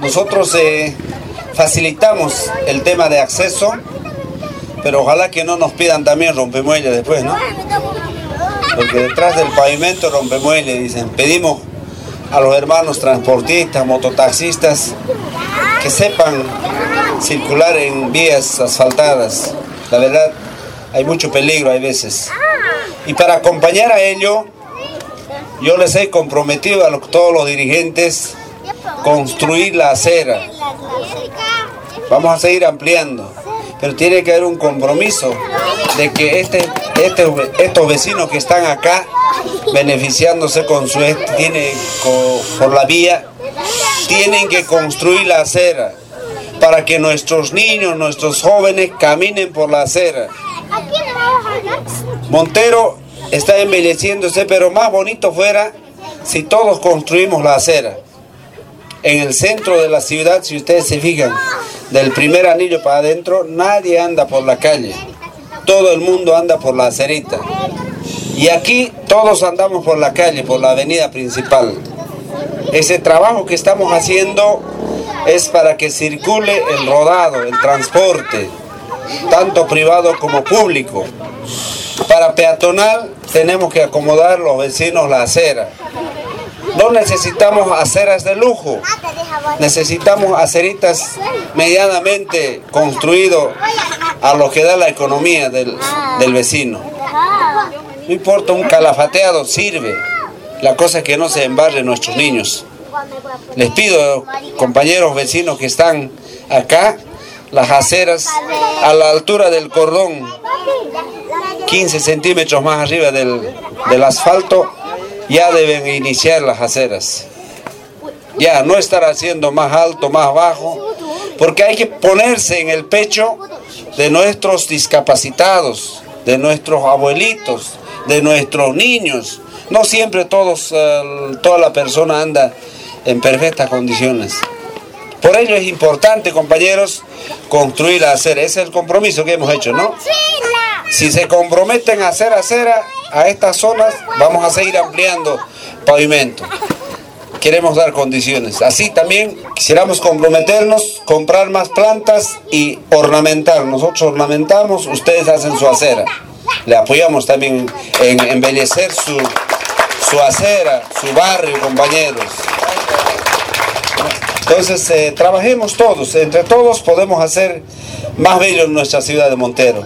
nosotros eh, facilitamos el tema de acceso, pero ojalá que no nos pidan también rompemuelle después, ¿no? Porque detrás del pavimento rompemuelle, dicen, pedimos a los hermanos transportistas, mototaxistas, que sepan circular en vías asfaltadas. La verdad, hay mucho peligro hay veces. Y para acompañar a ello, yo les he comprometido a todos los dirigentes construir la acera. Vamos a seguir ampliando, pero tiene que haber un compromiso de que este, este, estos vecinos que están acá beneficiándose con su tiene, por la vía, tienen que construir la acera para que nuestros niños, nuestros jóvenes caminen por la acera. Montero está embelleciéndose, pero más bonito fuera si todos construimos la acera. En el centro de la ciudad, si ustedes se fijan, del primer anillo para adentro, nadie anda por la calle. Todo el mundo anda por la acerita. Y aquí todos andamos por la calle, por la avenida principal. Ese trabajo que estamos haciendo es para que circule el rodado, el transporte, tanto privado como público. Para peatonal tenemos que acomodar los vecinos la acera. No necesitamos aceras de lujo, necesitamos aceritas medianamente construido a lo que da la economía del, del vecino. No importa, un calafateado sirve. La cosa es que no se embarren nuestros niños. Les pido, compañeros vecinos que están acá, las aceras a la altura del cordón, 15 centímetros más arriba del, del asfalto, ya deben iniciar las aceras. Ya, no estar haciendo más alto, más bajo, porque hay que ponerse en el pecho de nuestros discapacitados, de nuestros abuelitos, de nuestros niños. No siempre todos, eh, toda la persona anda en perfectas condiciones. Por ello es importante, compañeros, construir la acera. Ese es el compromiso que hemos hecho, ¿no? Si se comprometen a hacer acera a estas zonas, vamos a seguir ampliando pavimento. Queremos dar condiciones. Así también quisiéramos comprometernos, comprar más plantas y ornamentar. Nosotros ornamentamos, ustedes hacen su acera. Le apoyamos también en embellecer su, su acera, su barrio, compañeros. Entonces, eh, trabajemos todos, entre todos podemos hacer más bello nuestra ciudad de Montero.